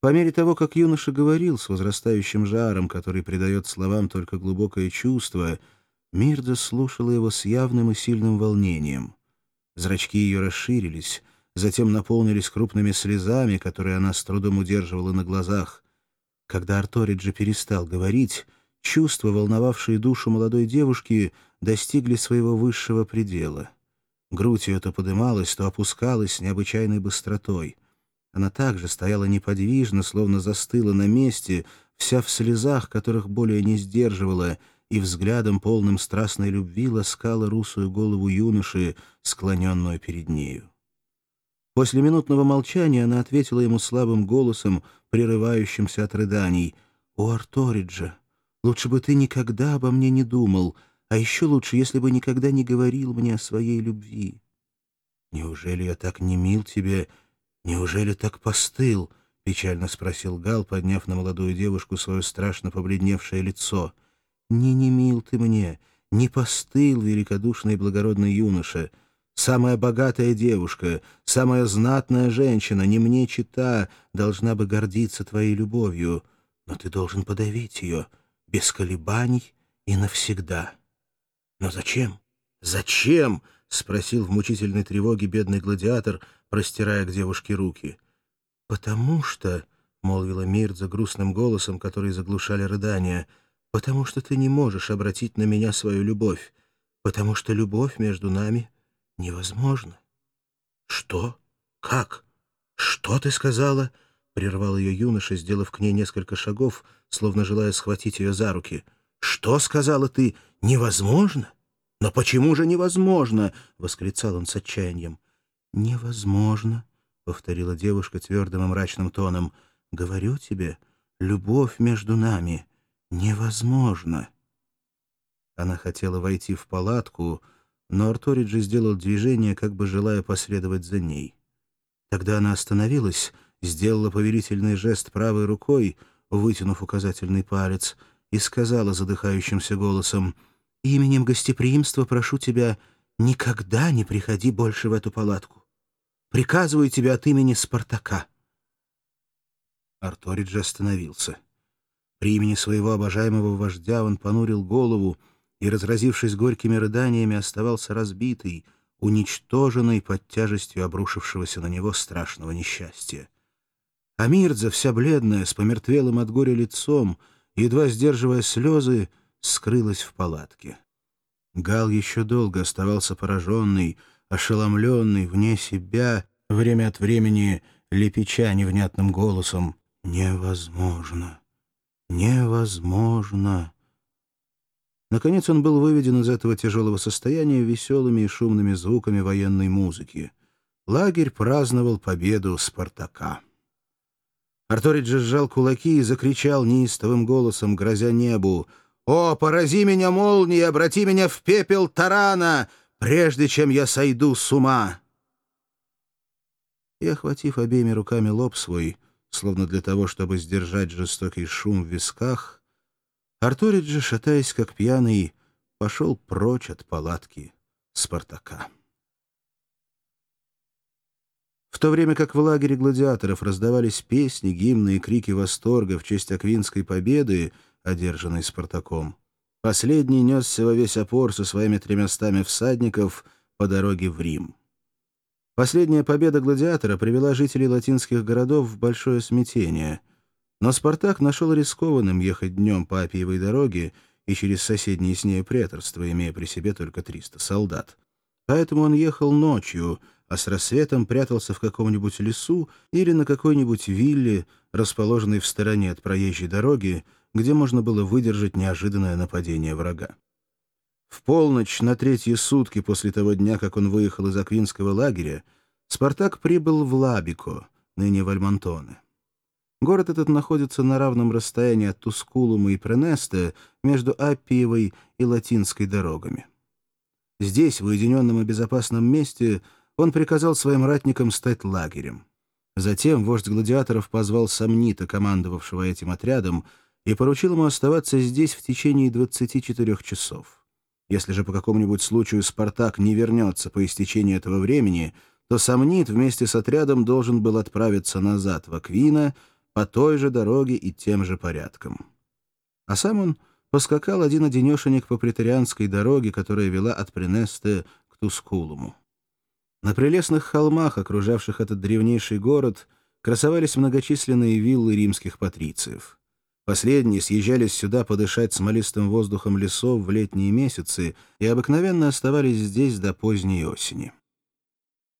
По мере того, как юноша говорил с возрастающим жаром, который придает словам только глубокое чувство, Мирда слушала его с явным и сильным волнением. Зрачки ее расширились, затем наполнились крупными слезами, которые она с трудом удерживала на глазах. Когда Арториджи перестал говорить, чувства, волновавшие душу молодой девушки, достигли своего высшего предела. Грудь ее то подымалась, то опускалась с необычайной быстротой — она также стояла неподвижно, словно застыла на месте, вся в слезах, которых более не сдерживала, и взглядом, полным страстной любви, ласкала русую голову юноши, склоненную перед нею. После минутного молчания она ответила ему слабым голосом, прерывающимся от рыданий. «О, Арториджа, лучше бы ты никогда обо мне не думал, а еще лучше, если бы никогда не говорил мне о своей любви. Неужели я так не мил тебе, «Неужели так постыл?» — печально спросил Гал, подняв на молодую девушку свое страшно побледневшее лицо. «Не не мил ты мне, не постыл, великодушный и благородный юноша. Самая богатая девушка, самая знатная женщина, не мне чита, должна бы гордиться твоей любовью, но ты должен подавить ее, без колебаний и навсегда». «Но зачем? Зачем?» — спросил в мучительной тревоге бедный гладиатор — простирая к девушке руки. «Потому что...» — молвила Мирдза грустным голосом, который заглушали рыдания, «потому что ты не можешь обратить на меня свою любовь, потому что любовь между нами невозможна». «Что? Как? Что ты сказала?» — прервал ее юноша, сделав к ней несколько шагов, словно желая схватить ее за руки. «Что сказала ты? Невозможно? Но почему же невозможно?» — восклицал он с отчаянием. «Невозможно», — повторила девушка твердым и мрачным тоном. «Говорю тебе, любовь между нами невозможна». Она хотела войти в палатку, но Арториджи сделал движение, как бы желая последовать за ней. Тогда она остановилась, сделала повелительный жест правой рукой, вытянув указательный палец, и сказала задыхающимся голосом, «Именем гостеприимства прошу тебя, никогда не приходи больше в эту палатку. Приказываю тебе от имени Спартака». Арториджи остановился. При имени своего обожаемого вождя он понурил голову и, разразившись горькими рыданиями, оставался разбитый, уничтоженный под тяжестью обрушившегося на него страшного несчастья. А Мирдза, вся бледная, с помертвелым от горя лицом, едва сдерживая слезы, скрылась в палатке. Гал еще долго оставался пораженный, ошеломленный, вне себя, время от времени лепеча невнятным голосом «Невозможно! Невозможно!» Наконец он был выведен из этого тяжелого состояния веселыми и шумными звуками военной музыки. Лагерь праздновал победу Спартака. Арториджи сжал кулаки и закричал неистовым голосом, грозя небу. «О, порази меня молнией, обрати меня в пепел тарана! прежде чем я сойду с ума!» И, охватив обеими руками лоб свой, словно для того, чтобы сдержать жестокий шум в висках, Артуриджи, шатаясь как пьяный, пошел прочь от палатки Спартака. В то время как в лагере гладиаторов раздавались песни, гимны и крики восторга в честь Аквинской победы, одержанной Спартаком, Последний несся во весь опор со своими тремястами всадников по дороге в Рим. Последняя победа гладиатора привела жителей латинских городов в большое смятение. Но Спартак нашел рискованным ехать днем по Апиевой дороге и через соседние с ней преторство, имея при себе только 300 солдат. Поэтому он ехал ночью, а с рассветом прятался в каком-нибудь лесу или на какой-нибудь вилле, расположенной в стороне от проезжей дороги, где можно было выдержать неожиданное нападение врага. В полночь на третьи сутки после того дня, как он выехал из Аквинского лагеря, Спартак прибыл в Лабико, ныне в Альмонтоне. Город этот находится на равном расстоянии от Тускулума и Пренеста между Аппиевой и Латинской дорогами. Здесь, в уединенном и безопасном месте, он приказал своим ратникам стать лагерем. Затем вождь гладиаторов позвал Сомнита, командовавшего этим отрядом, и поручил ему оставаться здесь в течение 24 часов. Если же по какому-нибудь случаю Спартак не вернется по истечении этого времени, то Сомнит вместе с отрядом должен был отправиться назад в Аквина, по той же дороге и тем же порядком. А сам он поскакал один-одинешенек по претарианской дороге, которая вела от Пренесте к Тускулуму. На прелестных холмах, окружавших этот древнейший город, красовались многочисленные виллы римских патрициев. Последние съезжались сюда подышать смолистым воздухом лесов в летние месяцы и обыкновенно оставались здесь до поздней осени.